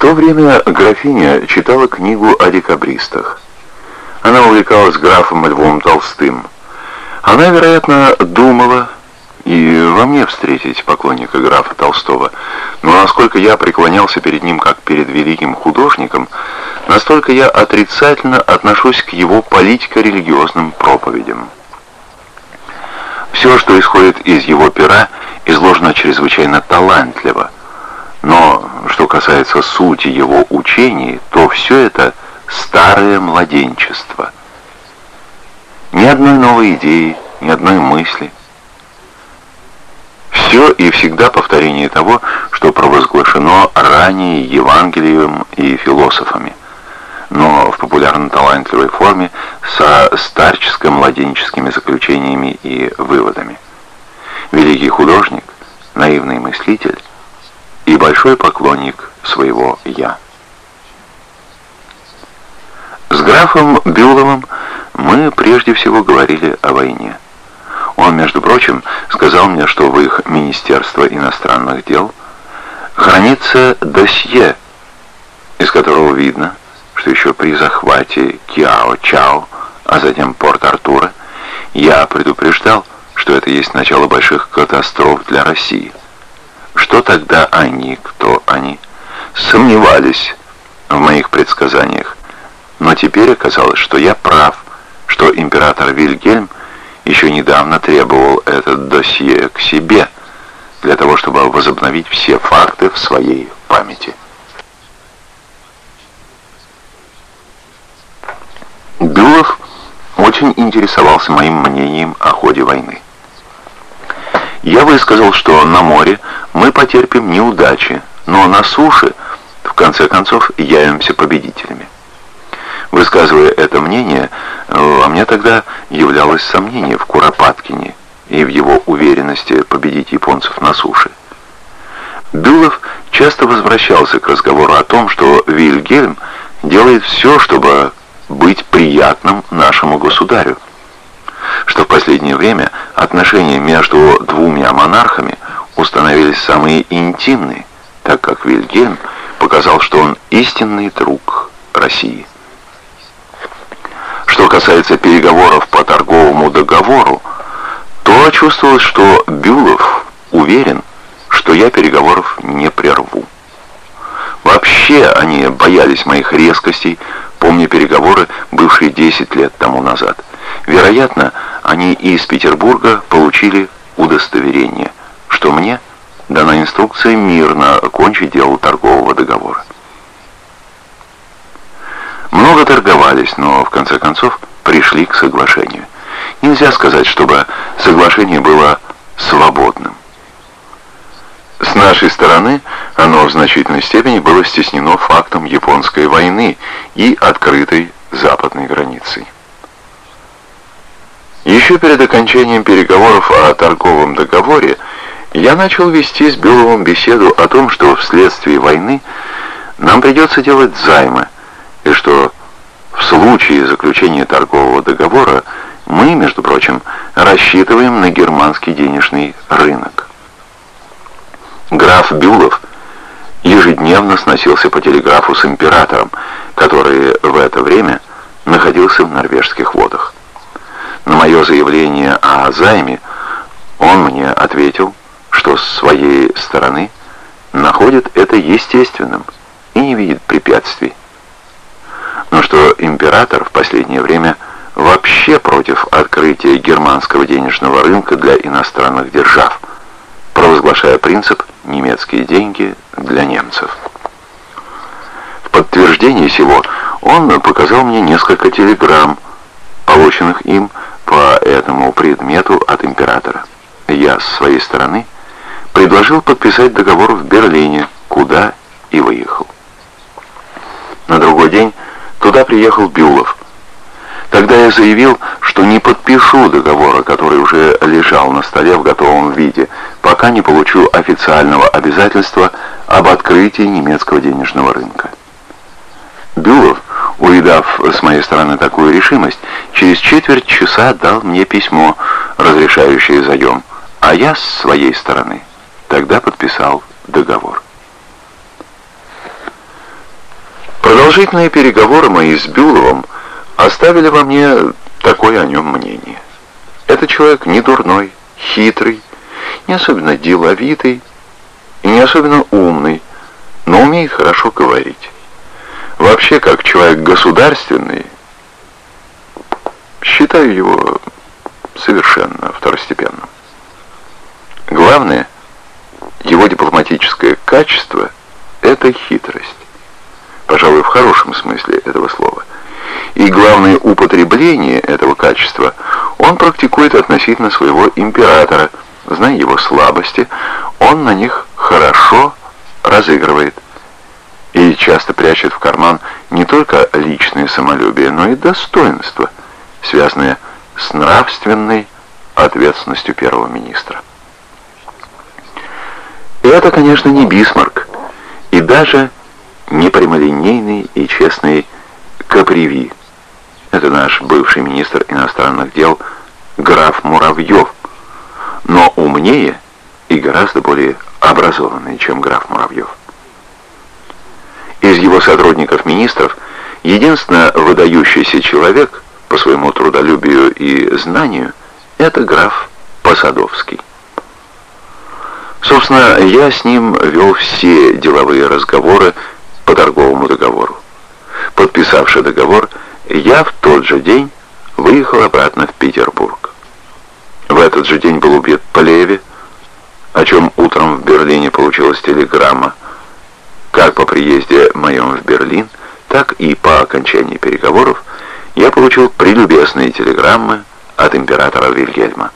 то время графиня читала книгу о декабристах. Она увлекалась графом Львом Толстым. Она, вероятно, думала и во мне встретить поклонника графа Толстого, но насколько я преклонялся перед ним как перед великим художником, настолько я отрицательно отношусь к его политико-религиозным проповедям. Все, что исходит из его пера, изложено чрезвычайно талантливо, но что касается сути его учений, то все это старое младенчество. Ни одной новой идеи, ни одной мысли. Все и всегда повторение того, что провозглашено ранее Евангелием и философами, но в популярно-талантливой форме со старческо-младенческими заключениями и выводами. Великий художник, наивный мыслитель, и большой поклонник своего «я». С графом Бюловым мы прежде всего говорили о войне. Он, между прочим, сказал мне, что в их Министерство иностранных дел хранится досье, из которого видно, что еще при захвате Киао-Чао, а затем Порт-Артура, я предупреждал, что это есть начало больших катастроф для России. Что тогда они, кто они, сомневались в моих предсказаниях. Но теперь оказалось, что я прав, что император Вильгельм еще недавно требовал этот досье к себе, для того, чтобы возобновить все факты в своей памяти. Бюлов очень интересовался моим мнением о ходе войны. Я высказал, что на море мы потерпим неудачи, но на суше, в конце концов, явимся победителями. Высказывая это мнение, во мне тогда являлось сомнение в Куропаткине и в его уверенности победить японцев на суше. Бюлов часто возвращался к разговору о том, что Вильгельм делает все, чтобы быть приятным нашему государю что в последнее время отношения между двумя монархами установились самые интимные, так как Вильгельм показал, что он истинный друг России. Что касается переговоров по торговому договору, то чувствовалось, что Бюлов уверен, что я переговоров не прерву. Вообще они боялись моих резкостей, помня переговоры, бывшие 10 лет тому назад. Вероятно, они из Петербурга получили удостоверение, что мне дана инструкция мирно окончить дело торгового договора. Много торговались, но в конце концов пришли к соглашению. Нельзя сказать, чтобы соглашение было свободным. С нашей стороны оно в значительной степени было стеснено фактом японской войны и открытой западной границей. Еще перед окончанием переговоров о торговом договоре я начал вести с Беловым беседу о том, что вследствие войны нам придется делать займы, и что в случае заключения торгового договора мы, между прочим, рассчитываем на германский денежный рынок. Граф Бюлов ежедневно сносился по телеграфу с императором, который в это время находился в норвежских водах. На мое заявление о займе он мне ответил, что с своей стороны находит это естественным и не видит препятствий. Но что император в последнее время вообще против открытия германского денежного рынка для иностранных держав, провозглашая принцип «немецкие деньги для немцев». В подтверждение сего он показал мне несколько телеграмм, полученных им по этому предмету от императора. Я, с своей стороны, предложил подписать договор в Берлине, куда и выехал. На другой день туда приехал Бюлов. Тогда я заявил, что не подпишу договора, который уже лежал на столе в готовом виде, пока не получу официального обязательства об открытии немецкого денежного рынка. Бюлов Увидав с моей стороны такую решимость, через четверть часа дал мне письмо, разрешающее заем, а я с своей стороны тогда подписал договор. Продолжительные переговоры мои с Бюловым оставили во мне такое о нем мнение. Это человек не дурной, хитрый, не особенно деловитый и не особенно умный, но умеет хорошо говорить. Вообще, как человек государственный, считаю его совершенно второстепенным. Главное, его дипломатическое качество – это хитрость. Пожалуй, в хорошем смысле этого слова. И главное употребление этого качества он практикует относительно своего императора. Зная его слабости, он на них хорошо разыгрывает. Часто прячет в карман не только личное самолюбие, но и достоинство, связанное с нравственной ответственностью первого министра. И это, конечно, не Бисмарк, и даже не прямолинейный и честный Каприви. Это наш бывший министр иностранных дел граф Муравьев, но умнее и гораздо более образованный, чем граф Муравьев. Из его сотрудников-министров единственно выдающийся человек по своему трудолюбию и знанию – это граф Посадовский. Собственно, я с ним вел все деловые разговоры по торговому договору. Подписавший договор, я в тот же день выехал обратно в Петербург. В этот же день был убит Плеве, о чем утром в Берлине получилась телеграмма. Как по приезде моем в Берлин, так и по окончании переговоров я получил прелюбесные телеграммы от императора Вильгельма.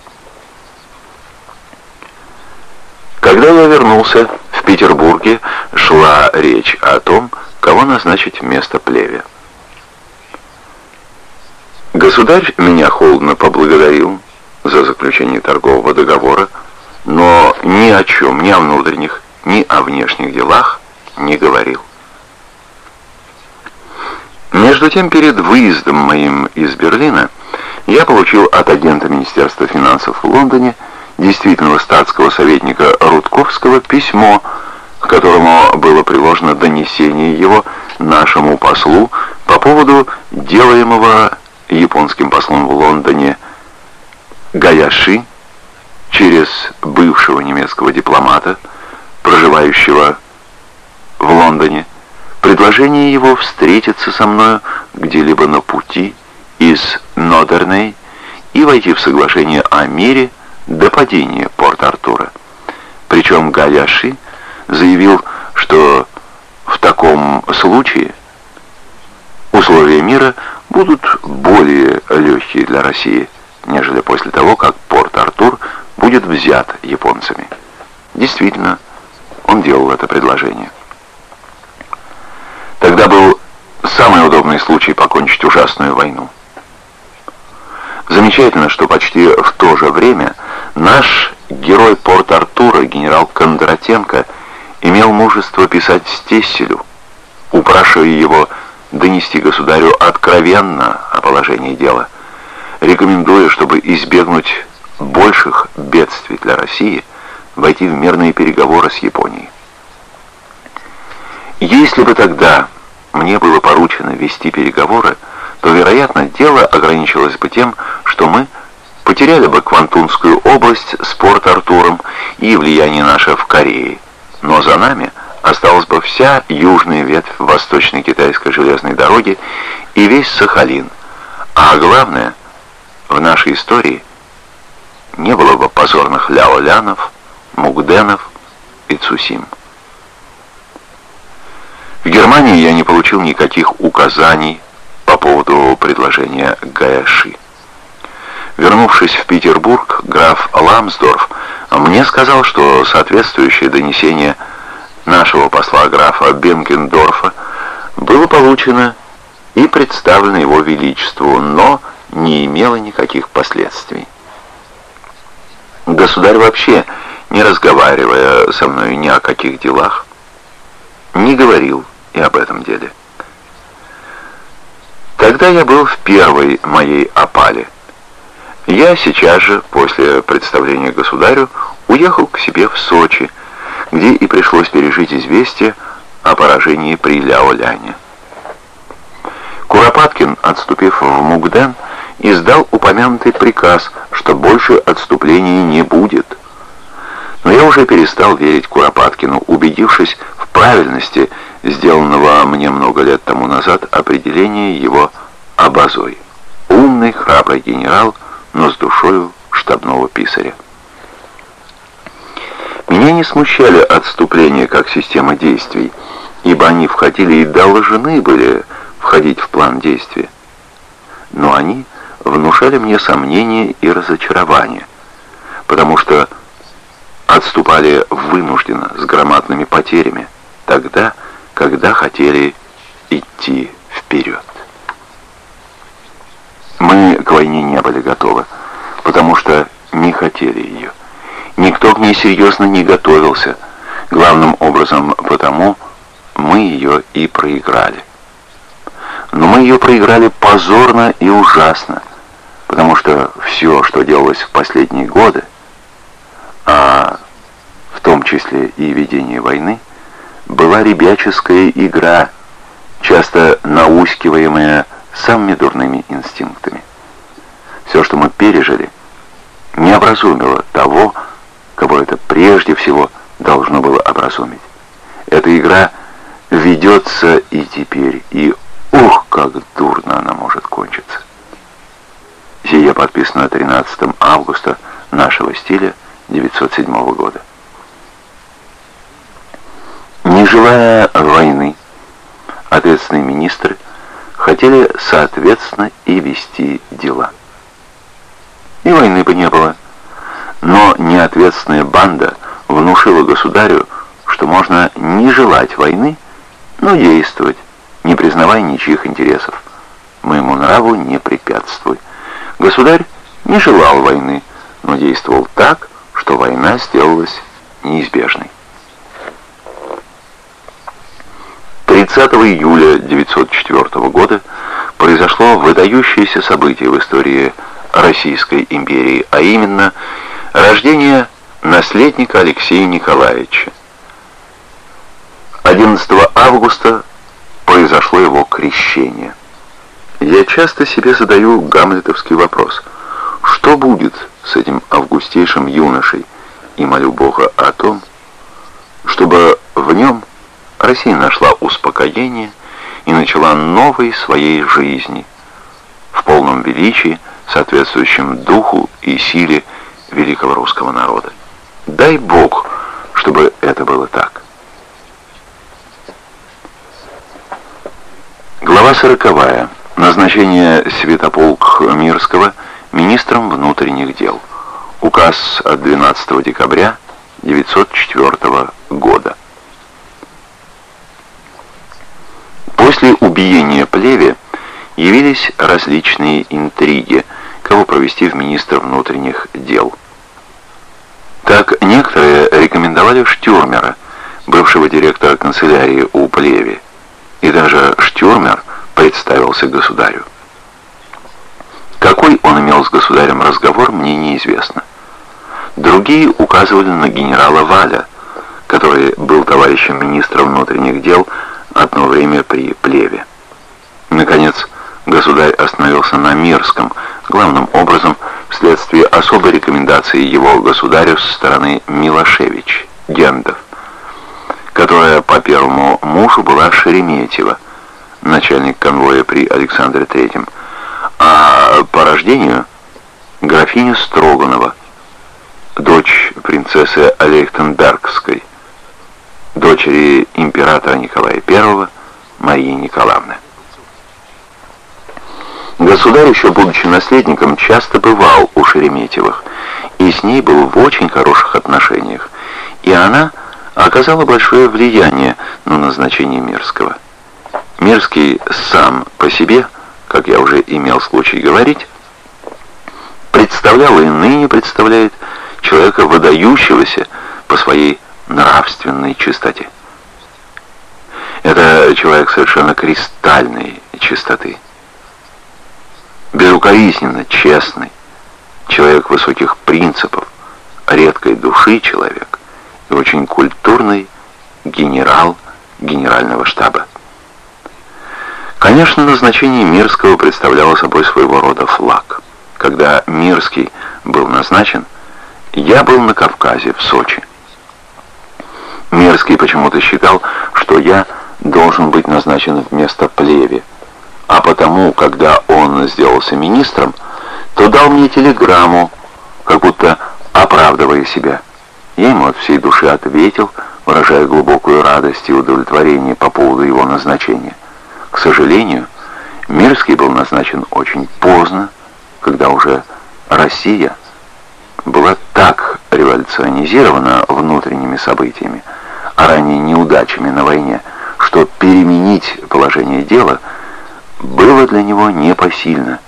Когда я вернулся, в Петербурге шла речь о том, кого назначить вместо Плеве. Государь меня холодно поблагодарил за заключение торгового договора, но ни о чем, ни о внутренних, ни о внешних делах не говорил. Между тем, перед выездом моим из Берлина я получил от агента Министерства финансов в Лондоне действительного статского советника Рудковского письмо, к которому было приложено донесение его нашему послу по поводу делаемого японским послом в Лондоне Гаяши через бывшего немецкого дипломата, проживающего в Лондоне, предложение его встретиться со мною где-либо на пути из Нодерней и войти в соглашение о мире до падения Порт-Артура. Причем Гаяши заявил, что в таком случае условия мира будут более легкие для России, нежели после того, как Порт-Артур будет взят японцами. Действительно, он делал это предложение. Тогда был самый удобный случай покончить ужасную войну. Замечательно, что почти в то же время наш герой Порт-Артура, генерал Кондратенко, имел мужество писать Стесселю, упрашивая его донести государю откровенно о положении дела, рекомендуя, чтобы избегнуть больших бедствий для России, войти в мирные переговоры с Японией. Если бы тогда мне было поручено вести переговоры, то, вероятно, дело ограничилось бы тем, что мы потеряли бы Квантунскую область с Порт-Артуром и влияние наше в Корее. Но за нами осталась бы вся южная ветвь восточной китайской железной дороги и весь Сахалин. А главное, в нашей истории не было бы позорных ляолянов, мугденов и цусим. В Германии я не получил никаких указаний по поводу предложения Гаяши. Вернувшись в Петербург, граф Ламсдорф мне сказал, что соответствующее донесение нашего посла графа Бенкендорфа было получено и представлено его величеству, но не имело никаких последствий. Государь вообще, не разговаривая со мной ни о каких делах, не говорил и об этом деле. Тогда я был в первой моей опале. Я сейчас же, после представления государю, уехал к себе в Сочи, где и пришлось пережить известие о поражении при Ляоляне. Куропаткин, отступив в Мугден, издал упомянутый приказ, что больше отступлений не будет. Но я уже перестал верить Куропаткину, убедившись в правильности сделанного мне много лет тому назад определения его обозой. Умный, храбрый генерал, но с душою штабного писаря. Меня не смущали отступления как система действий, ибо они входили и должны были входить в план действия. Но они внушали мне сомнения и разочарование, потому что отступали вынужденно, с громадными потерями, тогда, когда хотели идти вперед. Мы к войне не были готовы, потому что не хотели ее. Никто к ней серьезно не готовился, главным образом потому, мы ее и проиграли. Но мы ее проиграли позорно и ужасно, потому что все, что делалось в последние годы, а в том числе и ведение войны, была ребяческая игра, часто наускиваемая самыми дурными инстинктами. Все, что мы пережили, не образумило того, кого это прежде всего должно было образумить. Эта игра ведется и теперь, и ух, как дурно она может кончиться. Сия подписано 13 августа нашего стиля 907 года. Не желая войны, ответственные министры хотели соответственно и вести дела. И войны бы не было. Но неответственная банда внушила государю, что можно не желать войны, но действовать, не признавая ничьих интересов. Моему нраву не препятствуй. Государь не желал войны, но действовал так, что война сделалась неизбежной. 30 июля 1904 года произошло выдающееся событие в истории Российской империи, а именно рождение наследника Алексея Николаевича. 11 августа произошло его крещение. Я часто себе задаю гамлетовский вопрос, что будет с этим августейшим юношей, и молю Бога о том, чтобы в нем Россия нашла успокоение и начала новой своей жизни в полном величии, соответствующем духу и силе великого русского народа. Дай Бог, чтобы это было так. Глава сороковая. Назначение Святополк Мирского министром внутренних дел. Указ от 12 декабря 1904 года. После убиения Плеве явились различные интриги, кого провести в министр внутренних дел. Так некоторые рекомендовали Штюрмера, бывшего директора канцелярии у Плеве, и даже Штюрмер представился государю. Какой он имел с государем разговор, мне неизвестно. Другие указывали на генерала Валя, который был товарищем министра внутренних дел одно время при Плеве. Наконец, государь остановился на Мирском, главным образом вследствие особой рекомендации его государю со стороны Милошевич, Гендов которая по первому мужу была Шереметьева, начальник конвоя при Александре III, а по рождению графиня Строганова, дочь принцессы Алейхтенбергской, дочери императора Николая I Марии Николаевны. Государь, еще будучи наследником, часто бывал у Шереметьевых, и с ней был в очень хороших отношениях, и она оказало большое влияние на назначение Мирского. Мирский сам по себе, как я уже имел случай говорить, представлял и ныне представляет человека выдающегося по своей нравственной чистоте. Это человек совершенно кристальной чистоты. Безукоризненно честный, человек высоких принципов, редкой души человек и очень культурный генерал генерального штаба. Конечно, назначение Мирского представляло собой своего рода флаг. Когда Мирский был назначен, я был на Кавказе, в Сочи. Мирский почему-то считал, что я должен быть назначен вместо Плеви, а потому, когда он сделался министром, то дал мне телеграмму, как будто оправдывая себя. Я ему от всей души ответил, выражая глубокую радость и удовлетворение по поводу его назначения. К сожалению, Мирский был назначен очень поздно, когда уже Россия была так революционизирована внутренними событиями, а ранее неудачами на войне, что переменить положение дела было для него непосильно.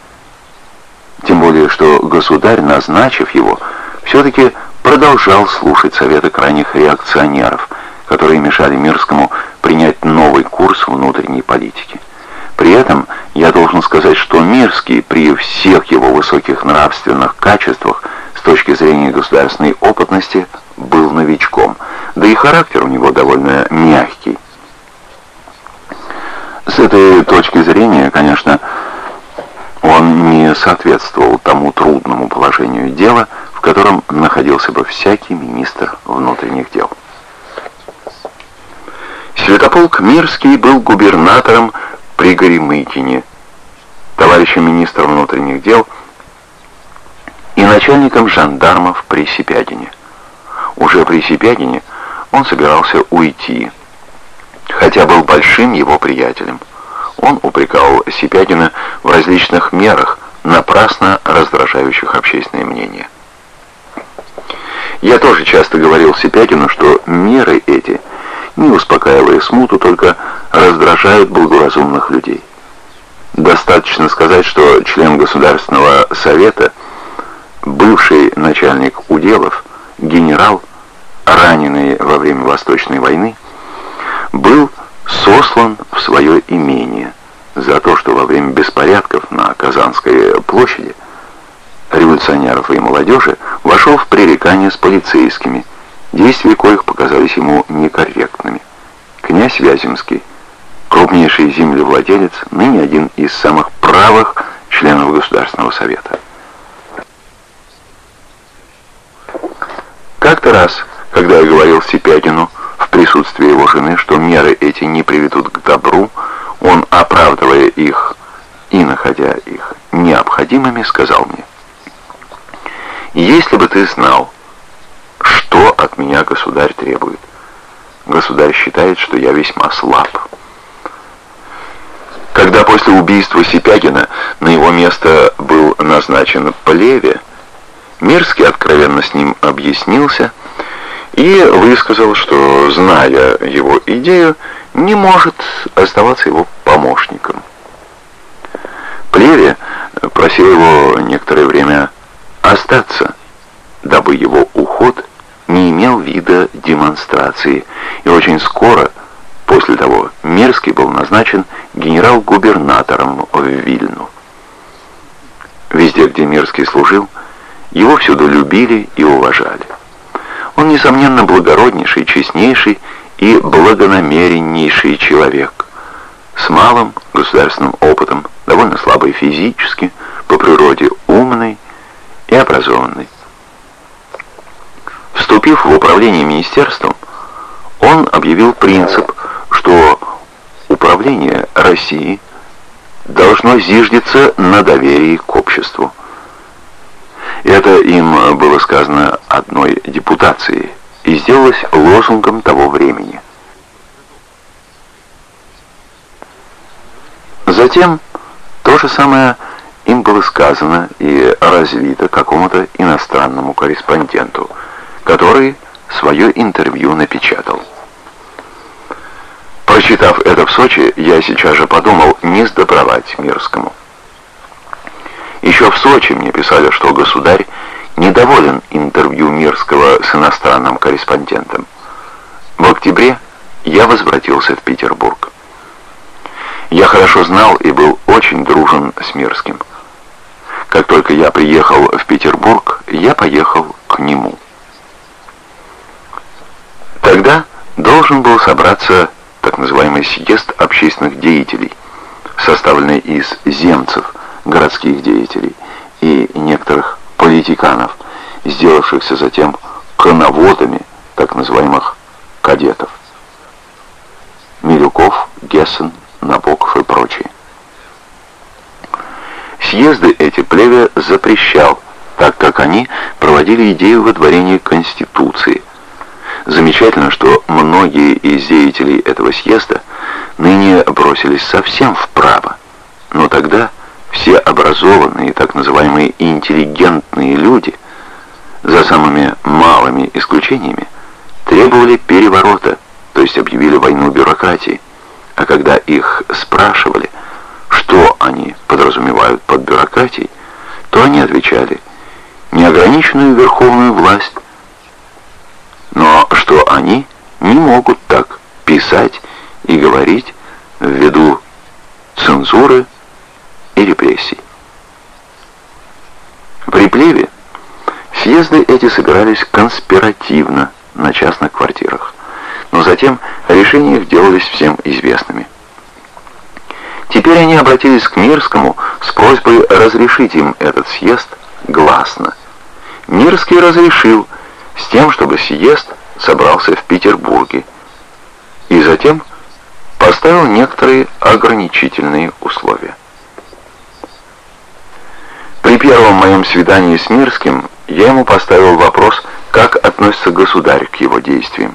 Тем более, что государь, назначив его, все-таки продолжал слушать советы крайних реакционеров, которые мешали Мирскому принять новый курс внутренней политики. При этом я должен сказать, что Мирский при всех его высоких нравственных качествах с точки зрения государственной опытности был новичком, да и характер у него довольно мягкий. С этой точки зрения, конечно, он не соответствовал тому трудному положению дела, в котором находился бы всякий министр внутренних дел. Святополк Мирский был губернатором при Горемыкине, товарищем министра внутренних дел и начальником жандармов при Сипягине. Уже при Сипягине он собирался уйти, хотя был большим его приятелем. Он упрекал Сипягина в различных мерах, напрасно раздражающих общественное мнение. Я тоже часто говорил Сипягину, что меры эти, не успокаивая смуту, только раздражают благоразумных людей. Достаточно сказать, что член Государственного Совета, бывший начальник уделов, генерал, раненый во время Восточной войны, был сослан в свое имение за то, что во время беспорядков на Казанской площади революционеров и молодежи вошел в пререкание с полицейскими, действия коих показались ему некорректными. Князь Вяземский, крупнейший землевладелец, ныне один из самых правых членов Государственного Совета. Как-то раз, когда я говорил Сипягину в присутствии его жены, что меры эти не приведут к добру, он, оправдывая их и находя их необходимыми, сказал мне, «Если бы ты знал, что от меня государь требует, государь считает, что я весьма слаб». Когда после убийства Сипягина на его место был назначен Плеве, Мирский откровенно с ним объяснился и высказал, что, зная его идею, не может оставаться его помощником. Плеве просил его некоторое время остаться, дабы его уход не имел вида демонстрации, и очень скоро после того Мерский был назначен генерал-губернатором в Вильну. Везде, где Мерский служил, его всюду любили и уважали. Он, несомненно, благороднейший, честнейший и благонамереннейший человек, с малым государственным опытом, довольно слабый физически, по природе умный и образованный. Вступив в управление министерством, он объявил принцип, что управление России должно зиждиться на доверии к обществу. Это им было сказано одной депутацией и сделалось лозунгом того времени. Затем то же самое им было сказано и развито какому-то иностранному корреспонденту, который свое интервью напечатал. Прочитав это в Сочи, я сейчас же подумал, не сдобровать Мирскому. Еще в Сочи мне писали, что государь недоволен интервью Мирского с иностранным корреспондентом. В октябре я возвратился в Петербург. Я хорошо знал и был очень дружен с Мирским. Как только я приехал в Петербург, я поехал к нему. Тогда должен был собраться так называемый съезд общественных деятелей, составленной из земцев, городских деятелей и некоторых политиканов, сделавшихся затем коноводами так называемых кадетов. Милюков, Гессен, Набоков и прочие. Съезды эти Плеве запрещал, так как они проводили идею водворения Конституции. Замечательно, что многие из деятелей этого съезда ныне бросились совсем вправо. Но тогда все образованные, так называемые интеллигентные люди, за самыми малыми исключениями, требовали переворота, то есть объявили войну бюрократии. А когда их спрашивали, что они подразумевают под бюрократией, то они отвечали неограниченную верховную власть, но что они не могут так писать и говорить ввиду цензуры и репрессий. При плеве съезды эти собирались конспиративно на частных квартирах, но затем решения их делались всем известными. Теперь они обратились к Мирскому с просьбой разрешить им этот съезд гласно. Мирский разрешил с тем, чтобы съезд собрался в Петербурге, и затем поставил некоторые ограничительные условия. При первом моем свидании с Мирским я ему поставил вопрос, как относится государь к его действиям.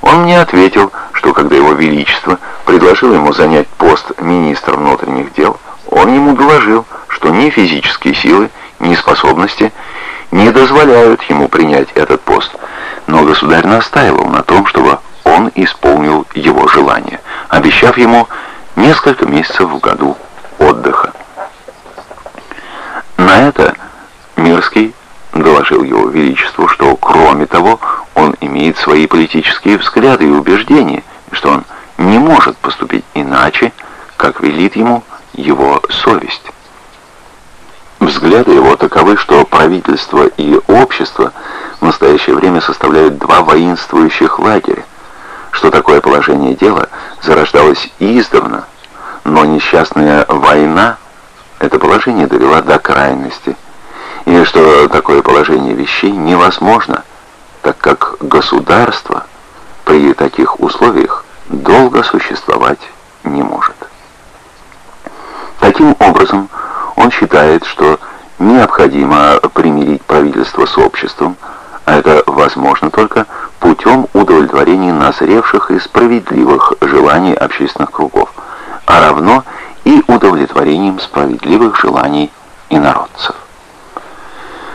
Он мне ответил, что когда его величество предложил ему занять пост министра внутренних дел, он ему доложил, что ни физические силы, ни способности не дозволяют ему принять этот пост. Но государь настаивал на том, чтобы он исполнил его желание, обещав ему несколько месяцев в году отдыха. На это Мирский доложил его величеству, что кроме того он имеет свои политические взгляды и убеждения, что он не может поступить иначе, как велит ему его совесть. Взгляды его таковы, что правительство и общество в настоящее время составляют два воинствующих лагеря, что такое положение дела зарождалось издавна, но несчастная война это положение довела до крайности, и что такое положение вещей невозможно, так как государство при таких условиях долго существовать не может. Таким образом, он считает, что необходимо примирить правительство с обществом, а это возможно только путем удовлетворения назревших и справедливых желаний общественных кругов, а равно и удовлетворением справедливых желаний инородцев.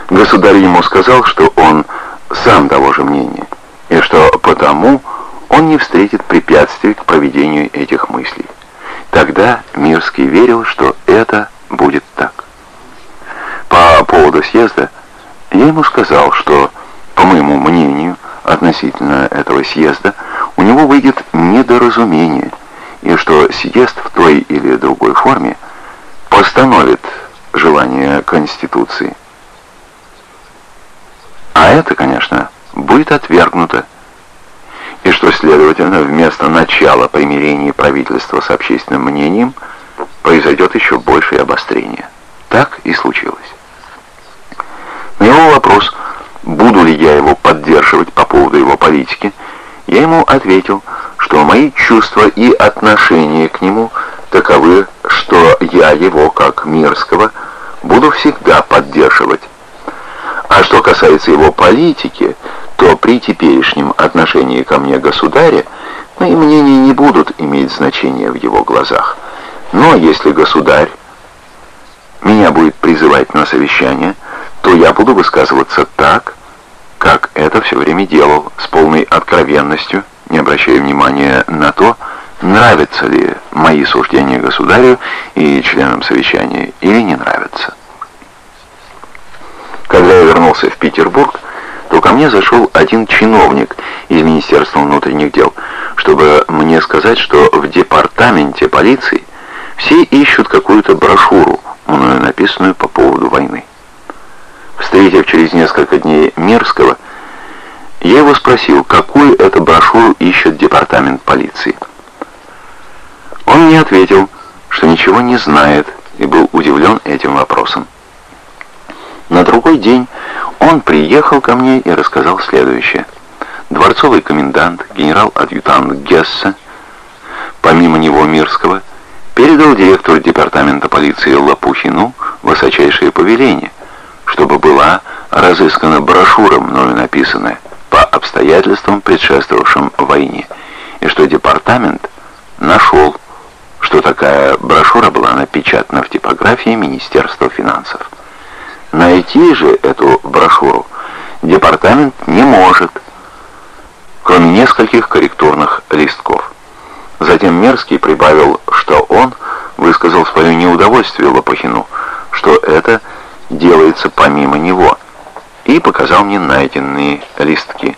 Государь ему сказал, что он сам того же мнения, и что потому он не встретит препятствий к проведению этих мыслей. Тогда Мирский верил, что это будет так. По поводу съезда я ему сказал, что, по моему мнению, относительно этого съезда, у него выйдет недоразумение, и что съезд в той или другой форме постановит желание Конституции. А это, конечно, будет отвергнуто, и что, следовательно, вместо начала примирения правительства с общественным мнением произойдет еще большее обострение. Так и случилось. На его вопрос, буду ли я его поддерживать по поводу его политики, я ему ответил, что мои чувства и отношения к нему таковы, что я его, как Мирского, буду всегда поддерживать. А что касается его политики, то при теперешнем отношении ко мне государя мои мнения не будут иметь значения в его глазах. Но если государь меня будет призывать на совещание, то я буду высказываться так, как это все время делал, с полной откровенностью, не обращая внимания на то, нравятся ли мои суждения государю и членам совещания или не нравятся. Когда я вернулся в Петербург, то ко мне зашел один чиновник из Министерства внутренних дел, чтобы мне сказать, что в департаменте полиции все ищут какую-то брошюру, мною написанную по поводу войны. Встретив через несколько дней Мерского, я его спросил, какую это брошюру ищет департамент полиции. Он мне ответил, что ничего не знает, и был удивлен этим вопросом. На другой день он приехал ко мне и рассказал следующее. Дворцовый комендант, генерал-адъютант Гесса, помимо него Мирского, передал директору департамента полиции Лопухину высочайшее повеление, чтобы была разыскана брошюра, мною написанная, по обстоятельствам, предшествовавшим войне, и что департамент нашел, что такая брошюра была напечатана в типографии Министерства финансов. Найти же эту брошюру департамент не может, кроме нескольких корректурных листков. Затем Мерзкий прибавил, что он высказал свое неудовольствие Лопухину, что это делается помимо него, и показал мне найденные листки.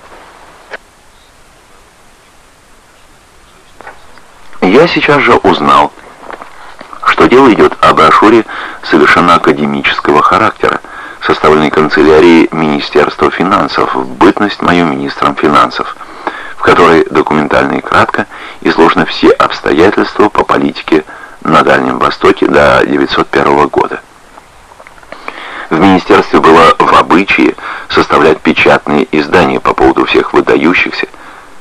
Я сейчас же узнал, что дело идет о брошюре совершенно академического характера, составленной канцелярией Министерства финансов в бытность мою министром финансов, в которой документально и кратко изложены все обстоятельства по политике на Дальнем Востоке до 1901 года. В министерстве было в обычае составлять печатные издания по поводу всех выдающихся,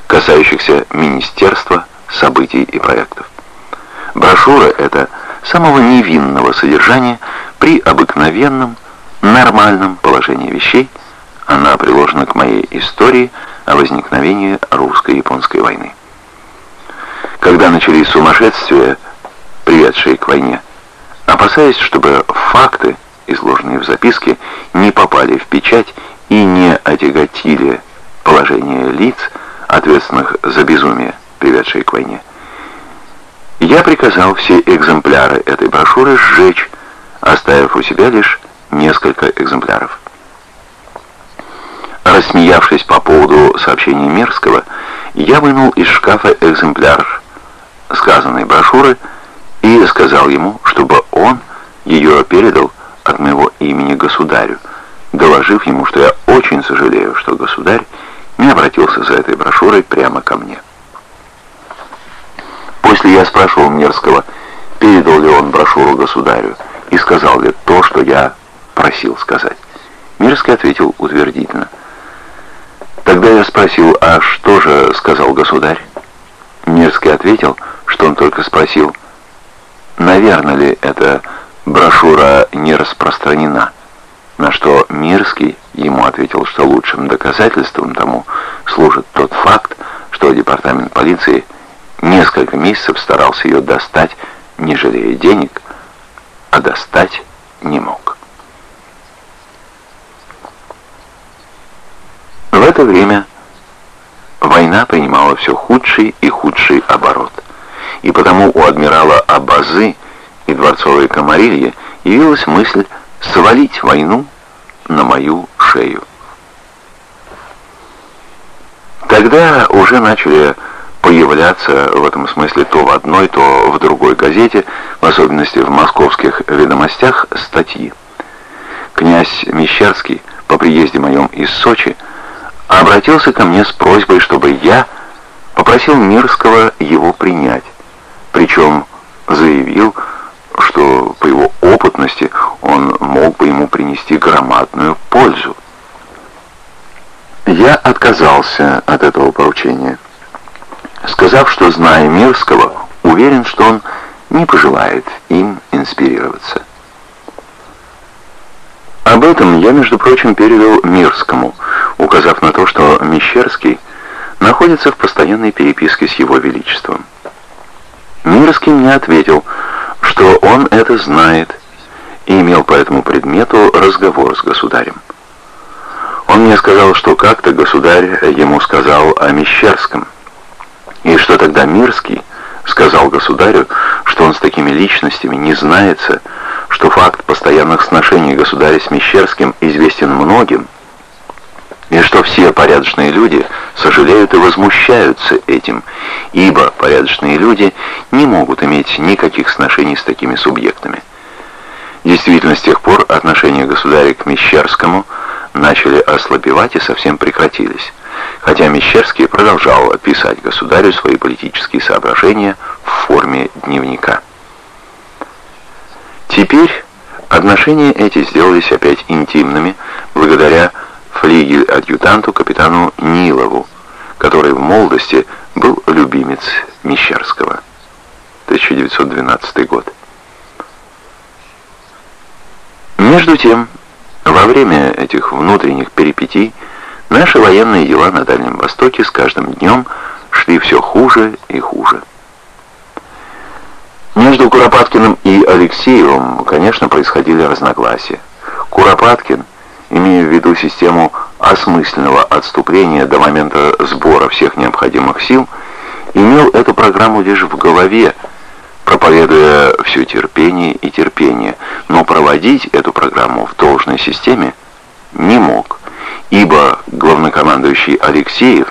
касающихся министерства, событий и проектов. Брошюра эта самого невинного содержания при обыкновенном, нормальном положении вещей, она приложена к моей истории о возникновении русско-японской войны. Когда начались сумасшествия, приведшие к войне, опасаясь, чтобы факты, изложенные в записке, не попали в печать и не отяготили положение лиц, ответственных за безумие, приведшие к войне. Я приказал все экземпляры этой брошюры сжечь, оставив у себя лишь несколько экземпляров. Рассмеявшись по поводу сообщения Мерского, я вынул из шкафа экземпляр сказанной брошюры и сказал ему, чтобы он ее передал от моего имени государю, доложив ему, что я очень сожалею, что государь не обратился за этой брошюрой прямо ко мне. После я спрашивал Мерзкого, передал ли он брошюру государю, и сказал ли то, что я просил сказать. Мирский ответил утвердительно. Тогда я спросил, а что же сказал государь? Мирский ответил, что он только спросил, наверное ли эта брошюра не распространена, на что Мирский ему ответил, что лучшим доказательством тому служит тот факт, что департамент полиции несколько месяцев старался ее достать, не жалея денег, а достать не мог. Это время война принимала все худший и худший оборот, и потому у адмирала Абазы и дворцовой комарильи явилась мысль свалить войну на мою шею. Тогда уже начали появляться в этом смысле то в одной, то в другой газете, в особенности в московских ведомостях, статьи. Князь Мещерский по приезде моем из Сочи обратился ко мне с просьбой, чтобы я попросил Мирского его принять. Причем заявил, что по его опытности он мог бы ему принести громадную пользу. Я отказался от этого поручения сказав, что, зная Мирского, уверен, что он не пожелает им инспирироваться. Об этом я, между прочим, передал Мирскому, указав на то, что Мещерский находится в постоянной переписке с его величеством. Мирский мне ответил, что он это знает и имел по этому предмету разговор с государем. Он мне сказал, что как-то государь ему сказал о Мещерском – и что тогда Мирский сказал государю, что он с такими личностями не знается, что факт постоянных сношений государя с Мещерским известен многим, и что все порядочные люди сожалеют и возмущаются этим, ибо порядочные люди не могут иметь никаких сношений с такими субъектами. Действительно, с тех пор отношения государя к Мещерскому начали ослабевать и совсем прекратились хотя Мещерский продолжал писать государю свои политические соображения в форме дневника. Отношения эти сделались опять интимными благодаря флигель-адъютанту капитану Нилову, который в молодости был любимец Мещерского. 1912 год. Между тем, во время этих внутренних перипетий наши военные дела на Дальнем Востоке с каждым днем шли все хуже и хуже. Между Куропаткиным и Алексеевым, конечно, происходили разногласия. Куропаткин, имея в виду систему осмысленного отступления до момента сбора всех необходимых сил, имел эту программу лишь в голове, проповедуя все терпение и терпение, но проводить эту программу в должной системе не мог, ибо главнокомандующий Алексеев,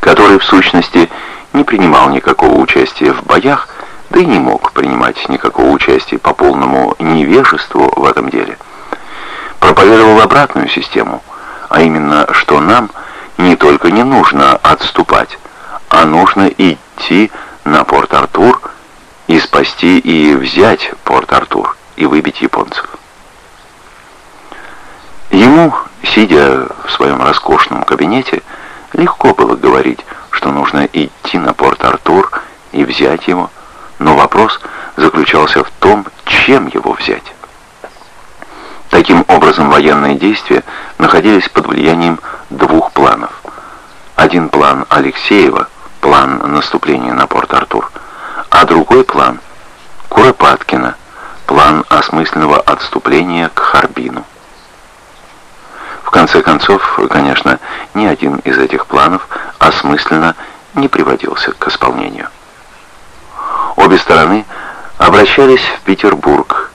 который в сущности не принимал никакого участия в боях, да и не мог принимать никакого участия по полному невежеству в этом деле, проповедовал обратную систему, а именно, что нам не только не нужно отступать, а нужно идти на Порт-Артур и спасти и взять Порт-Артур и выбить японцев. Ему, сидя в своем роскошном кабинете, легко было говорить, что нужно идти на Порт-Артур и взять его, но вопрос заключался в том, чем его взять. Таким образом, военные действия находились под влиянием двух планов. Один план Алексеева, план наступления на Порт-Артур, а другой план Куропаткина, план осмысленного отступления к Харбину. В конце концов, конечно, ни один из этих планов осмысленно не приводился к исполнению. Обе стороны обращались в Петербург,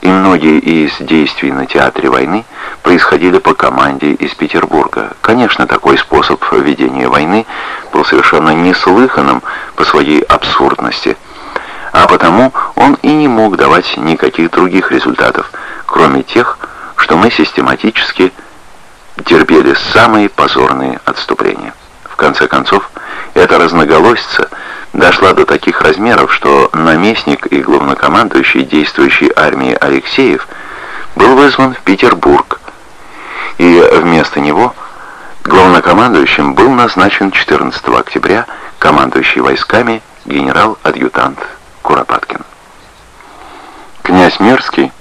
и многие из действий на театре войны происходили по команде из Петербурга. Конечно, такой способ ведения войны был совершенно неслыханным по своей абсурдности, а потому он и не мог давать никаких других результатов, кроме тех, что мы систематически терпели самые позорные отступления. В конце концов, эта разноголосица дошла до таких размеров, что наместник и главнокомандующий действующей армии Алексеев был вызван в Петербург, и вместо него главнокомандующим был назначен 14 октября командующий войсками генерал-адъютант Куропаткин. Князь Мерский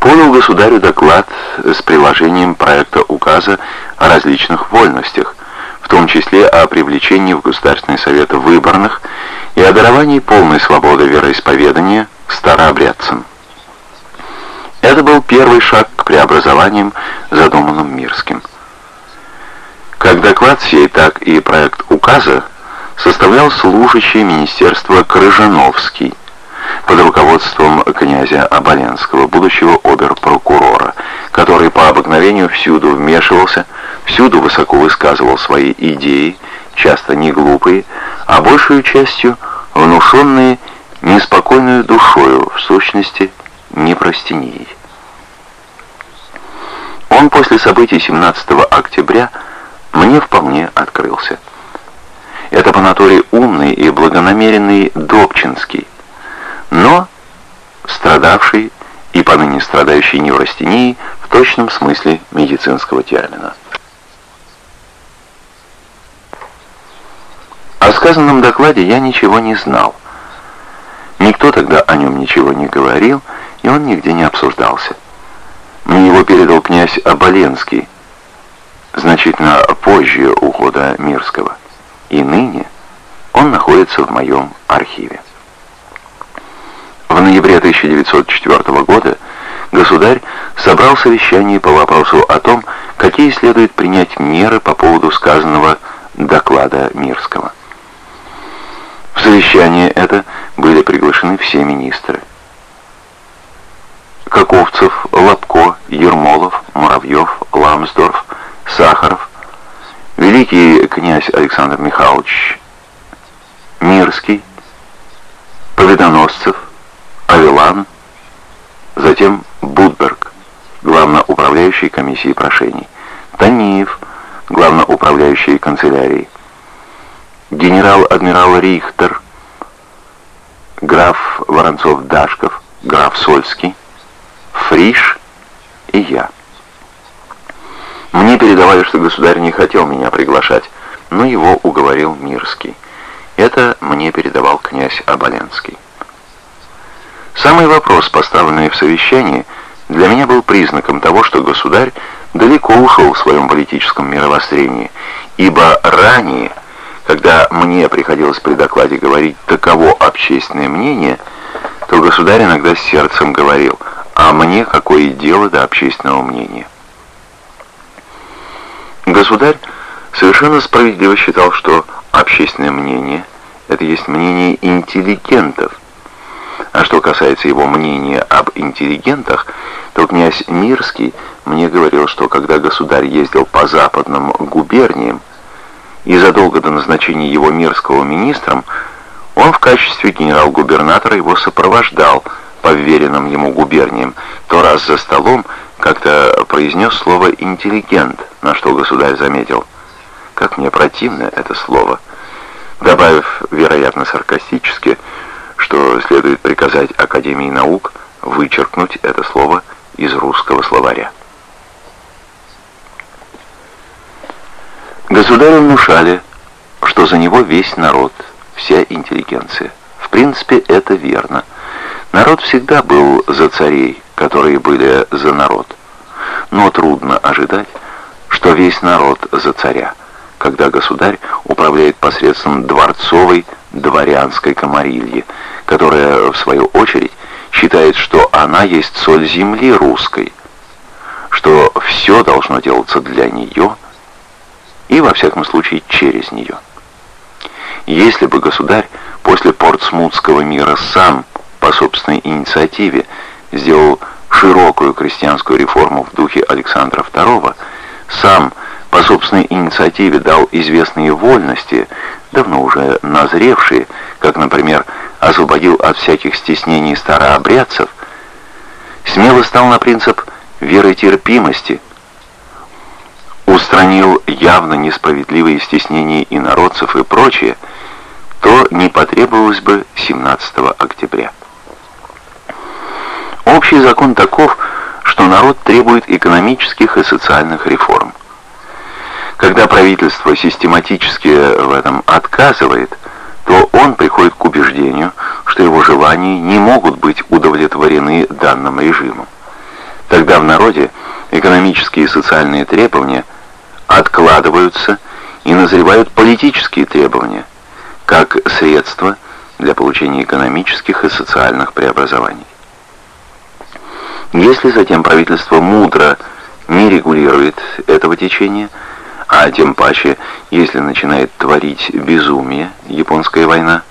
подал государю доклад с приложением проекта указа о различных вольностях, в том числе о привлечении в Государственный совет выборных и о даровании полной свободы вероисповедания старообрядцам. Это был первый шаг к преобразованиям, задуманным Мирским. Как доклад сей, так и проект указа составлял служащий министерства Крыжановский под руководством князя Оболенского, будущего обер-прокурора, который по обыкновению всюду вмешивался, всюду высоко высказывал свои идеи, часто не глупые, а большую частью внушенные неспокойную душою, в сущности, непростенией. Он после событий 17 октября мне вполне открылся. Это по натуре умный и благонамеренный Добчинский, но страдавший и поныне страдающий неврастенией в точном смысле медицинского термина. О сказанном докладе я ничего не знал. Никто тогда о нем ничего не говорил, и он нигде не обсуждался. Мне его передал князь Оболенский, значительно позже ухода Мирского. И ныне он находится в моем архиве. В ноябре 1904 года государь собрал совещание по вопросу о том, какие следует принять меры по поводу сказанного доклада Мирского. В совещание это были приглашены все министры. Каковцев, Лобко, Ермолов, Муравьев, Ламсдорф, Сахаров, великий князь Александр Михайлович Мирский, Победоносцев, Авелан, затем Будберг, главноуправляющий комиссией прошений, Таниев, главноуправляющий канцелярией, генерал-адмирал Рихтер, граф Воронцов-Дашков, граф Сольский, Фриш и я. Мне передавали, что государь не хотел меня приглашать, но его уговорил Мирский. Это мне передавал князь Оболенский. Самый вопрос, поставленный в совещании, для меня был признаком того, что государь далеко ушел в своем политическом мировоззрении, ибо ранее, когда мне приходилось при докладе говорить «таково общественное мнение», то государь иногда сердцем говорил «а мне какое дело до общественного мнения?» Государь совершенно справедливо считал, что общественное мнение – это есть мнение интеллигентов. А что касается его мнения об интеллигентах, то князь Мирский мне говорил, что когда государь ездил по западным губерниям, и задолго до назначения его Мирского министром, он в качестве генерал-губернатора его сопровождал по вверенным ему губерниям, то раз за столом как-то произнес слово «интеллигент», на что государь заметил – как мне противно это слово, добавив, вероятно, саркастически, что следует приказать Академии наук вычеркнуть это слово из русского словаря. Государю внушали, что за него весь народ, вся интеллигенция. В принципе, это верно. Народ всегда был за царей, которые были за народ. Но трудно ожидать, что весь народ за царя когда государь управляет посредством дворцовой дворянской комарильи, которая, в свою очередь, считает, что она есть соль земли русской, что все должно делаться для нее и, во всяком случае, через нее. Если бы государь после Портсмутского мира сам, по собственной инициативе, сделал широкую крестьянскую реформу в духе Александра II, сам по собственной инициативе дал известные вольности, давно уже назревшие, как, например, освободил от всяких стеснений старообрядцев, смело стал на принцип веротерпимости, устранил явно несправедливые стеснения инородцев и прочее, то не потребовалось бы 17 октября. Общий закон таков, что народ требует экономических и социальных реформ. Когда правительство систематически в этом отказывает, то он приходит к убеждению, что его желания не могут быть удовлетворены данным режимом. Тогда в народе экономические и социальные требования откладываются и назревают политические требования, как средство для получения экономических и социальных преобразований. Если затем правительство мудро не регулирует этого течения, а тем паче, если начинает творить безумие японская война,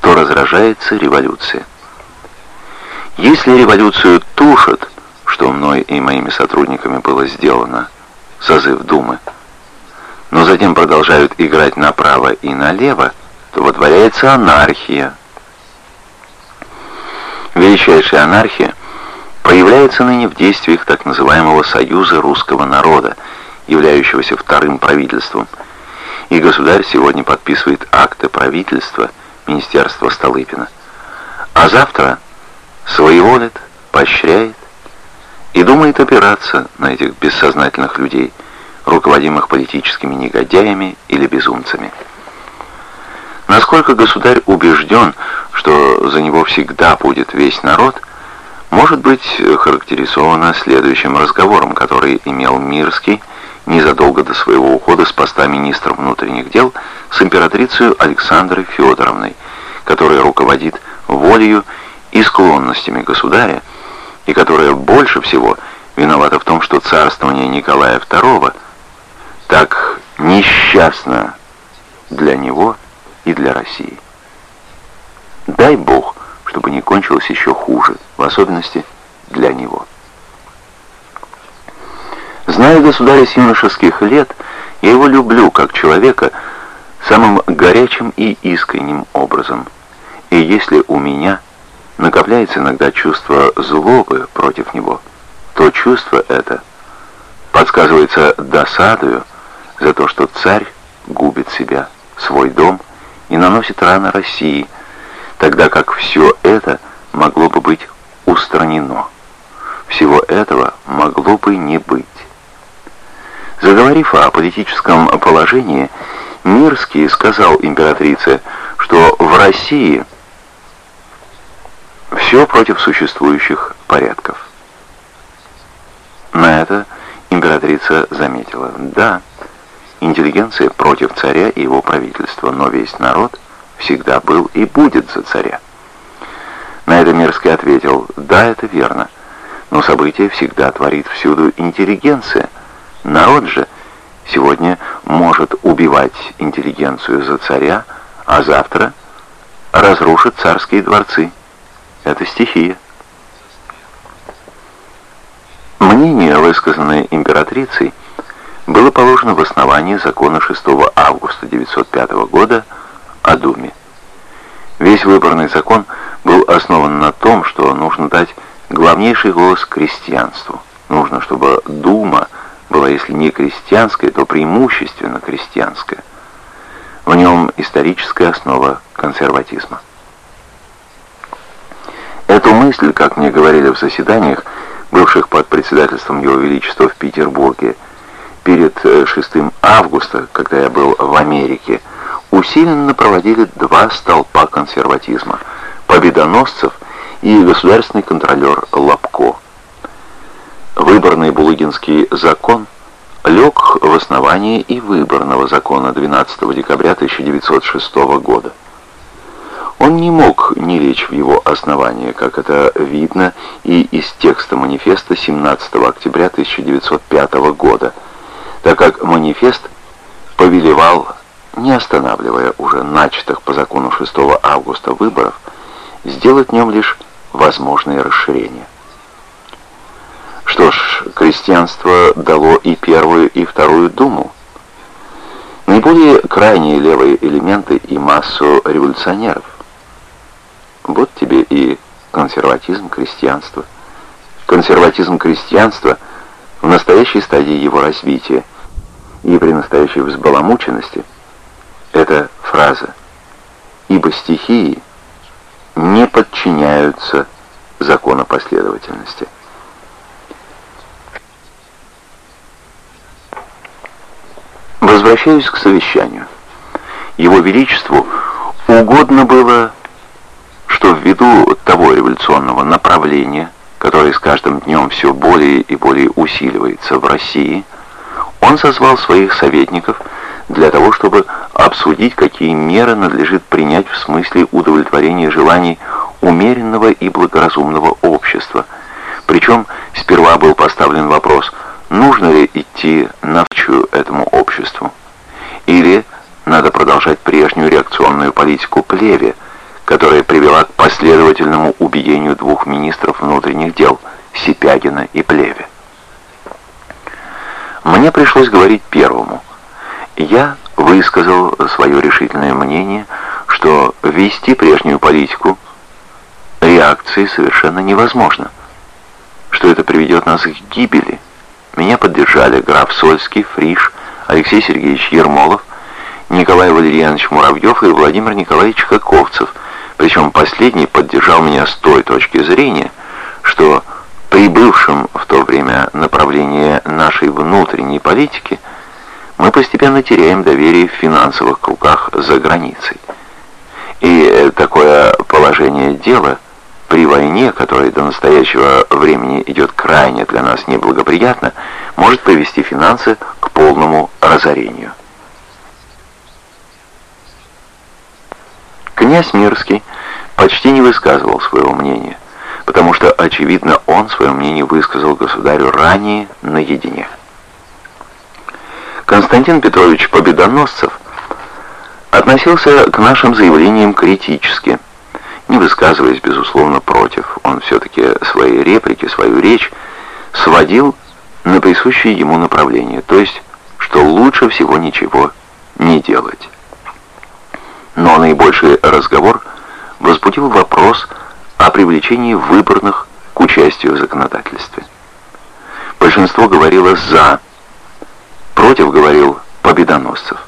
то разражается революция. Если революцию тушат, что мной и моими сотрудниками было сделано, созыв Думы, но затем продолжают играть направо и налево, то водворяется анархия. Величайшая анархия проявляется ныне в действиях так называемого «Союза русского народа», являющегося вторым правительством. И государь сегодня подписывает акты правительства Министерства Столыпина. А завтра своеволит, поощряет и думает опираться на этих бессознательных людей, руководимых политическими негодяями или безумцами. Насколько государь убежден, что за него всегда будет весь народ, может быть характеризовано следующим разговором, который имел Мирский незадолго до своего ухода с поста министра внутренних дел с императрицей Александрой Федоровной, которая руководит волею и склонностями государя, и которая больше всего виновата в том, что царствование Николая II так несчастно для него и для России. Дай Бог, чтобы не кончилось еще хуже, в особенности для него. Зная государя с юношеских лет, я его люблю как человека самым горячим и искренним образом. И если у меня накопляется иногда чувство злобы против него, то чувство это подсказывается досадою за то, что царь губит себя, свой дом и наносит раны России, тогда как все это могло бы быть устранено. Всего могло бы не быть. Заговорив о политическом положении, Мирский сказал императрице, что в России все против существующих порядков. На это императрица заметила, да, интеллигенция против царя и его правительства, но весь народ всегда был и будет за царя. На это Мирский ответил, да, это верно, но события всегда творит всюду интеллигенция. Народ же сегодня может убивать интеллигенцию за царя, а завтра разрушит царские дворцы. Это стихия. Мнение, высказанное императрицей, было положено в основании закона 6 августа 905 года о Думе. Весь выборный закон был основан на том, что нужно дать главнейший голос крестьянству. Нужно, чтобы Дума была, если не крестьянская, то преимущественно крестьянская. В нем историческая основа консерватизма. Эту мысль, как мне говорили в заседаниях, бывших под председательством Его Величества в Петербурге, перед 6 э, августа, когда я был в Америке, усиленно проводили два столпа консерватизма – победоносцев и государственный контролер Лапко. Выборный Булыгинский закон лег в основании и выборного закона 12 декабря 1906 года. Он не мог не лечь в его основание, как это видно и из текста манифеста 17 октября 1905 года, так как манифест повелевал, не останавливая уже начатых по закону 6 августа выборов, сделать в нем лишь возможные расширения. Что ж, крестьянство дало и первую, и вторую думу. Наиболее крайние левые элементы и массу революционеров. Вот тебе и консерватизм крестьянства. Консерватизм крестьянства в настоящей стадии его развития и при настоящей взбаламученности это фраза «Ибо стихии не подчиняются закону последовательности». Возвращаюсь к совещанию. Его Величеству угодно было что ввиду того революционного направления, которое с каждым днем все более и более усиливается в России, он созвал своих советников для того, чтобы обсудить, какие меры надлежит принять в смысле удовлетворения желаний умеренного и благоразумного общества. Причем сперва был поставлен вопрос, нужно ли идти навстречу этому обществу, или надо продолжать прежнюю реакционную политику плеве, которая привела к последовательному убиению двух министров внутренних дел Сипягина и Плеве. Мне пришлось говорить первому. Я высказал свое решительное мнение, что вести прежнюю политику реакции совершенно невозможно, что это приведет нас к гибели. Меня поддержали граф Сольский, Фриш, Алексей Сергеевич Ермолов, Николай Валерьянович Муравьев и Владимир Николаевич Хаковцев – причем последний поддержал меня с той точки зрения, что при бывшем в то время направлении нашей внутренней политики мы постепенно теряем доверие в финансовых кругах за границей. И такое положение дела при войне, которая до настоящего времени идет крайне для нас неблагоприятно, может привести финансы к полному разорению. Князь Мирский почти не высказывал своего мнения, потому что, очевидно, он свое мнение высказал государю ранее наедине. Константин Петрович Победоносцев относился к нашим заявлениям критически, не высказываясь, безусловно, против. Он все-таки свои реплики, свою речь сводил на присущее ему направление, то есть, что лучше всего ничего не делать. Но наибольший разговор возбудил вопрос о привлечении выборных к участию в законодательстве. Большинство говорило «за», против говорил Победоносцев.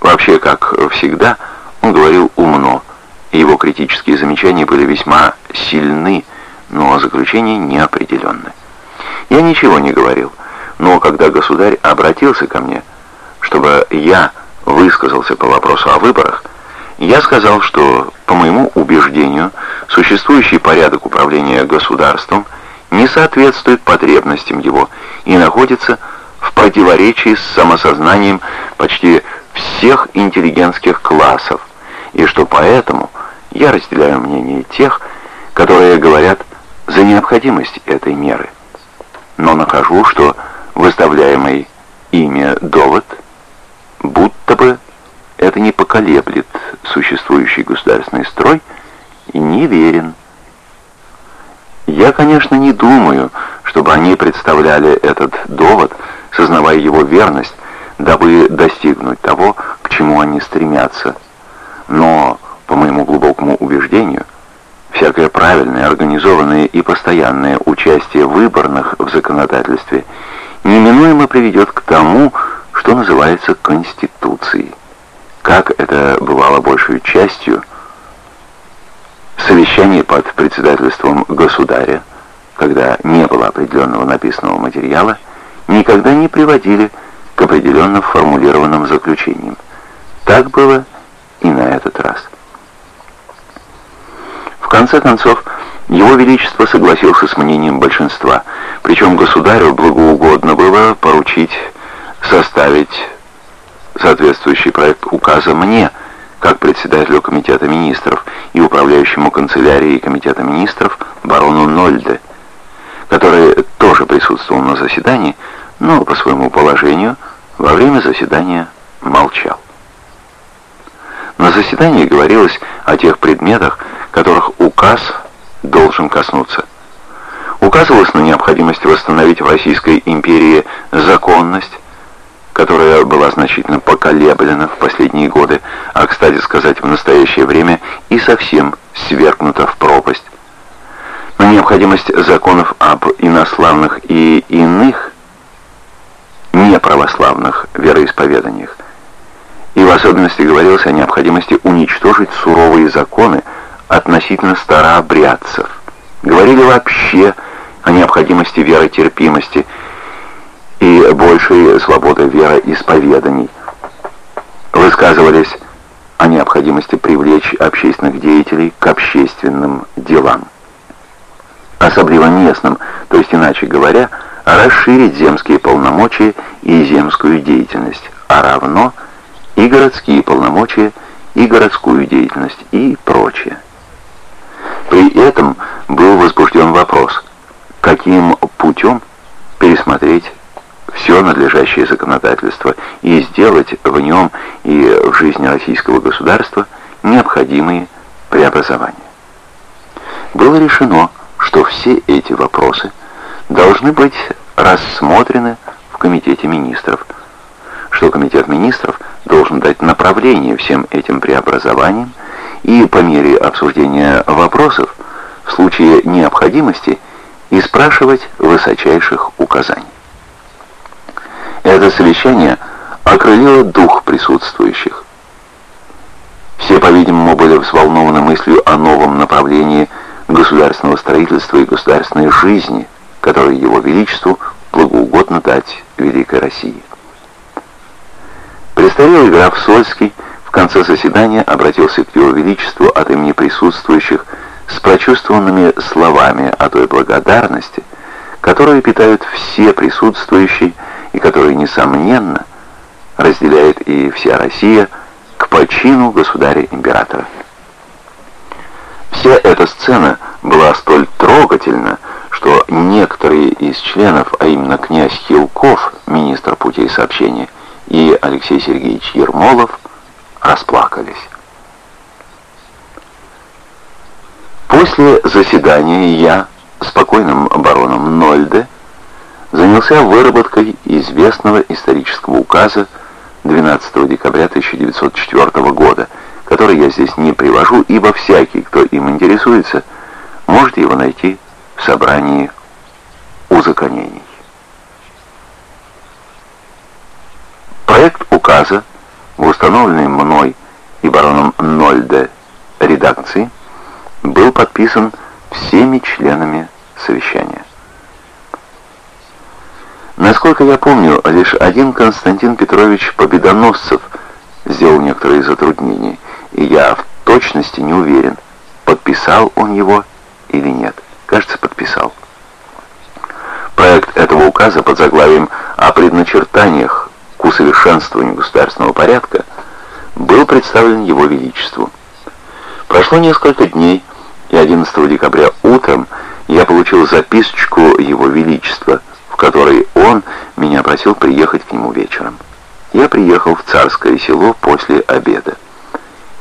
Вообще, как всегда, он говорил умно, и его критические замечания были весьма сильны, но заключения неопределенны. Я ничего не говорил, но когда государь обратился ко мне, чтобы я высказался по вопросу о выборах, я сказал, что, по моему убеждению, существующий порядок управления государством не соответствует потребностям его и находится в противоречии с самосознанием почти всех интеллигентских классов, и что поэтому я разделяю мнение тех, которые говорят за необходимость этой меры. Но нахожу, что выставляемый ими довод будто бы это не поколеблет существующий государственный строй не верен. Я, конечно, не думаю, чтобы они представляли этот довод, сознавая его верность, дабы достигнуть того, к чему они стремятся. Но, по моему глубокому убеждению, всякое правильное, организованное и постоянное участие выборных в законодательстве неминуемо приведет к тому, что называется Конституцией. Как это бывало большей частью, совещание под председательством государя, когда не было определенного написанного материала, никогда не приводили к определенно формулированным заключениям. Так было и на этот раз. В конце концов, его Величество согласился с мнением большинства, причем государю благоугодно было поручить составить соответствующий проект указа мне, как председателю Комитета Министров и управляющему канцелярией Комитета Министров барону Нольде, который тоже присутствовал на заседании, но по своему положению во время заседания молчал. На заседании говорилось о тех предметах, которых указ должен коснуться. Указывалось на необходимость восстановить в Российской империи законность, которая была значительно поколеблена в последние годы, а, кстати сказать, в настоящее время и совсем свергнута в пропасть. На необходимость законов об инославных и иных неправославных вероисповеданиях. И в особенности говорилось о необходимости уничтожить суровые законы относительно старообрядцев. Говорили вообще о необходимости веротерпимости – и большей свободы вероисповеданий. Высказывались о необходимости привлечь общественных деятелей к общественным делам. Особливо местным, то есть, иначе говоря, расширить земские полномочия и земскую деятельность, а равно и городские полномочия, и городскую деятельность, и прочее. При этом был возбужден вопрос, каким путем пересмотреть все надлежащее законодательство и сделать в нем и в жизни российского государства необходимые преобразования. Было решено, что все эти вопросы должны быть рассмотрены в Комитете министров, что Комитет министров должен дать направление всем этим преобразованиям и по мере обсуждения вопросов в случае необходимости и спрашивать высочайших указаний. Это совещание окрылило дух присутствующих. Все, по-видимому, были взволнованы мыслью о новом направлении государственного строительства и государственной жизни, которое Его Величеству благоугодно дать Великой России. Престарелый граф Сольский в конце заседания обратился к Его Величеству от имени присутствующих с прочувствованными словами о той благодарности, которую питают все присутствующие и который, несомненно, разделяет и вся Россия к почину государя-императора. Вся эта сцена была столь трогательна, что некоторые из членов, а именно князь Хилков, министр путей сообщения, и Алексей Сергеевич Ермолов, расплакались. После заседания я, спокойным бароном Нольде, занялся выработкой известного исторического указа 12 декабря 1904 года, который я здесь не привожу, ибо всякий, кто им интересуется, может его найти в собрании узаконений. Проект указа в мной и бароном Нольде редакции был подписан всеми членами совещания. Насколько я помню, лишь один Константин Петрович Победоносцев сделал некоторые затруднения, и я в точности не уверен, подписал он его или нет. Кажется, подписал. Проект этого указа под заглавием «О предначертаниях к усовершенствованию государственного порядка» был представлен Его Величеству. Прошло несколько дней, и 11 декабря утром я получил записочку Его Величества, которой он меня просил приехать к нему вечером. Я приехал в Царское село после обеда.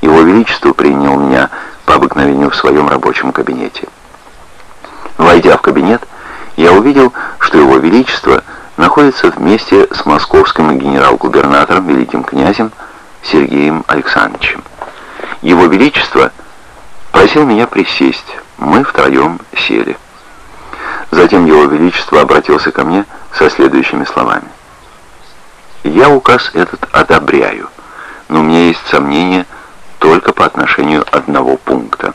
Его Величество принял меня по обыкновению в своем рабочем кабинете. Войдя в кабинет, я увидел, что Его Величество находится вместе с московским генерал-губернатором, великим князем Сергеем Александровичем. Его Величество просил меня присесть. Мы втроем сели. Затем Его Величество обратился ко мне со следующими словами. «Я указ этот одобряю, но у меня есть сомнения только по отношению одного пункта.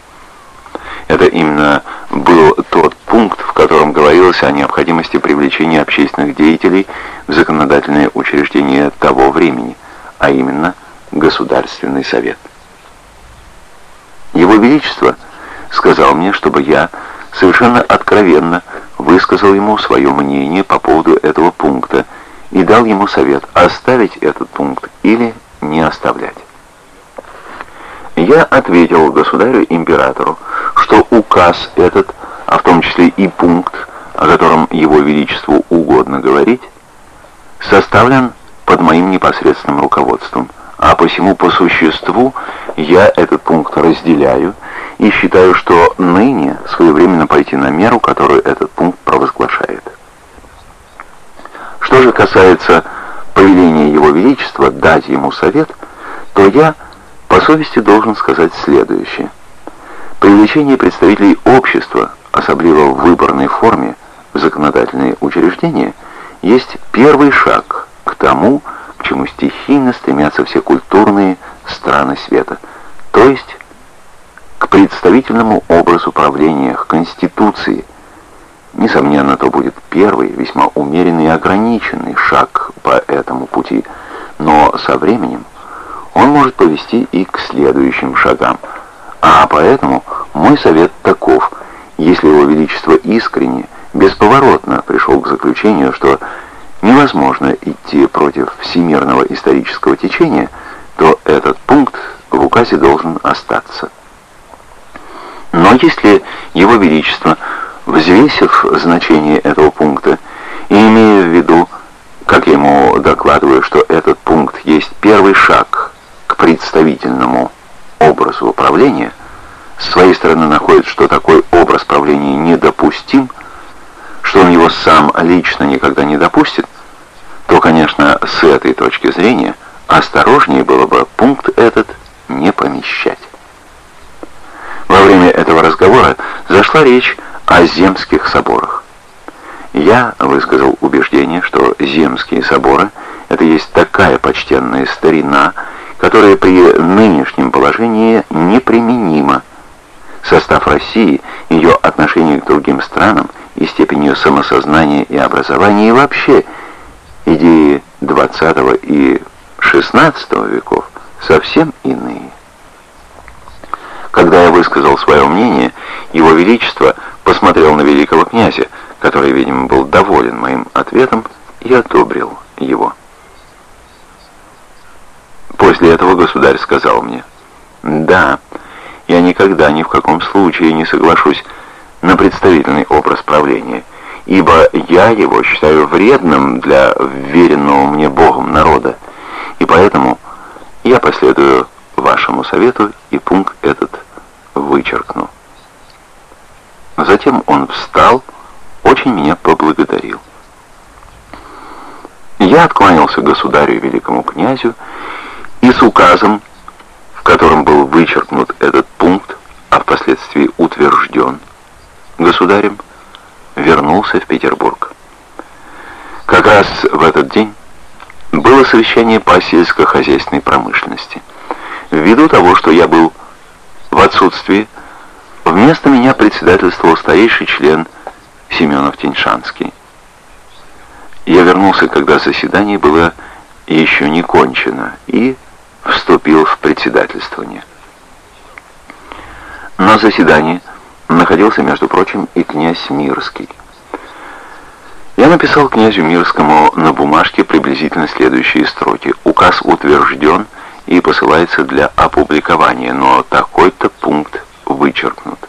Это именно был тот пункт, в котором говорилось о необходимости привлечения общественных деятелей в законодательные учреждения того времени, а именно Государственный совет. Его Величество сказал мне, чтобы я совершенно откровенно высказал ему свое мнение по поводу этого пункта и дал ему совет оставить этот пункт или не оставлять. Я ответил государю-императору, что указ этот, а в том числе и пункт, о котором его величеству угодно говорить, составлен под моим непосредственным руководством, а посему по существу я этот пункт разделяю и считаю, что ныне своевременно пойти на меру, которую этот пункт провозглашает. Что же касается повеления Его Величества дать ему совет, то я по совести должен сказать следующее. Привлечение представителей общества, особливо в выборной форме, в законодательные учреждения, есть первый шаг к тому, к чему стихийно стремятся все культурные страны света, то есть к представительному образу правления, к Конституции. Несомненно, то будет первый, весьма умеренный и ограниченный шаг по этому пути, но со временем он может повести и к следующим шагам. А поэтому мой совет таков, если его величество искренне, бесповоротно пришел к заключению, что невозможно идти против всемирного исторического течения, то этот пункт в указе должен остаться. Но если Его Величество, взвесив значение этого пункта и имея в виду, как я ему докладываю, что этот пункт есть первый шаг к представительному образу управления, с своей стороны находит, что такой образ правления недопустим, что он его сам лично никогда не допустит, то, конечно, с этой точки зрения осторожнее было бы пункт этот не помещать. Во время этого разговора зашла речь о земских соборах. Я высказал убеждение, что земские соборы — это есть такая почтенная старина, которая при нынешнем положении неприменима. Состав России, ее отношение к другим странам и степень ее самосознания и образования и вообще идеи XX и XVI веков совсем иные. Когда я высказал свое мнение, его величество посмотрел на великого князя, который, видимо, был доволен моим ответом и одобрил его. После этого государь сказал мне, «Да, я никогда ни в каком случае не соглашусь на представительный образ правления, ибо я его считаю вредным для веренного мне Богом народа, и поэтому я последую вашему совету и пункт этот вычеркну. Затем он встал, очень меня поблагодарил. Я отклонился государю и великому князю и с указом, в котором был вычеркнут этот пункт, а впоследствии утвержден государем, вернулся в Петербург. Как раз в этот день было совещание по сельскохозяйственной промышленности. Ввиду того, что я был отсутствии вместо меня председательствовал старейший член Семенов Теньшанский. Я вернулся, когда заседание было еще не кончено, и вступил в председательствование. На заседании находился, между прочим, и князь Мирский. Я написал князю Мирскому на бумажке приблизительно следующие строки. Указ утвержден и посылается для опубликования, но такой-то пункт вычеркнут.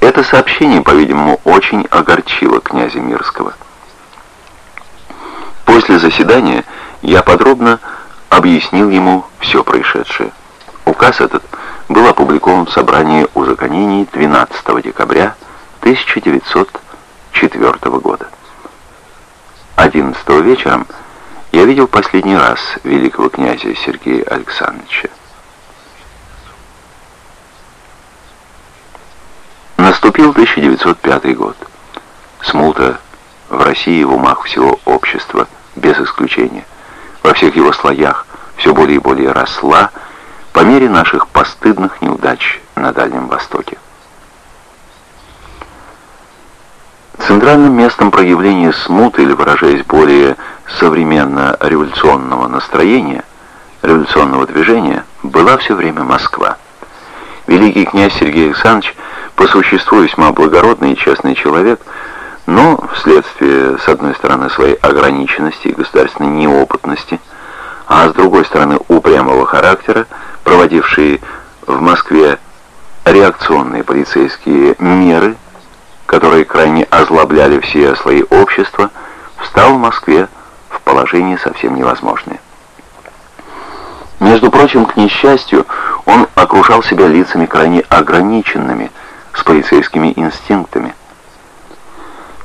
Это сообщение, по-видимому, очень огорчило князя Мирского. После заседания я подробно объяснил ему все происшедшее. Указ этот был опубликован в собрании узаконений 12 декабря 1904 года. 11 вечером я видел последний раз великого князя Сергея Александровича. Наступил 1905 год. Смута в России в умах всего общества, без исключения. Во всех его слоях все более и более росла по мере наших постыдных неудач на Дальнем Востоке. Центральным местом проявления смуты, или выражаясь более современно революционного настроения, революционного движения, была все время Москва. Великий князь Сергей Александрович по существу весьма благородный и честный человек, но вследствие, с одной стороны, своей ограниченности и государственной неопытности, а с другой стороны, упрямого характера, проводивший в Москве реакционные полицейские меры, которые крайне озлобляли все слои общества, встал в Москве положение совсем невозможное. Между прочим, к несчастью, он окружал себя лицами крайне ограниченными, с полицейскими инстинктами.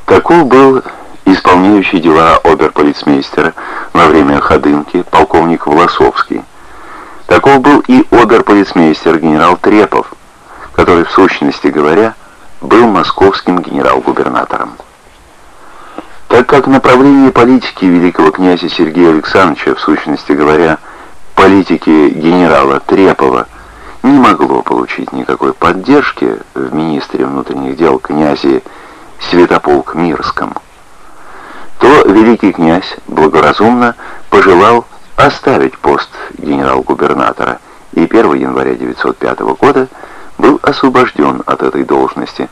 Таков был исполняющий дела оберполицмейстера во время ходынки полковник Волосовский. Таков был и оберполицмейстер генерал Трепов, который, в сущности говоря, был московским генерал-губернатором. Так как направление политики великого князя Сергея Александровича, в сущности говоря, политики генерала Трепова, не могло получить никакой поддержки в министре внутренних дел князе Святополк Мирском, то великий князь благоразумно пожелал оставить пост генерал-губернатора и 1 января 1905 года был освобожден от этой должности,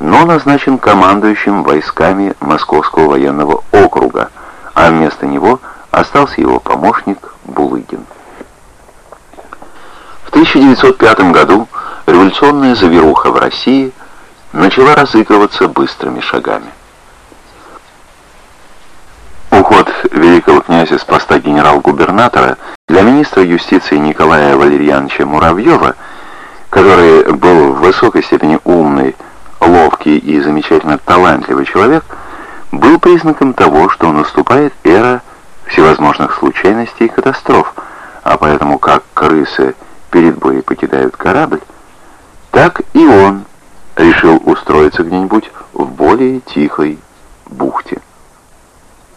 но назначен командующим войсками Московского военного округа, а вместо него остался его помощник Булыгин. 1905 году революционная завируха в России начала разыгрываться быстрыми шагами. Уход великого князя с поста генерал-губернатора для министра юстиции Николая Валерьяновича Муравьева, который был в высокой степени умный, ловкий и замечательно талантливый человек, был признаком того, что наступает эра всевозможных случайностей и катастроф, а поэтому как крысы перед боем покидают корабль, так и он решил устроиться где-нибудь в более тихой бухте.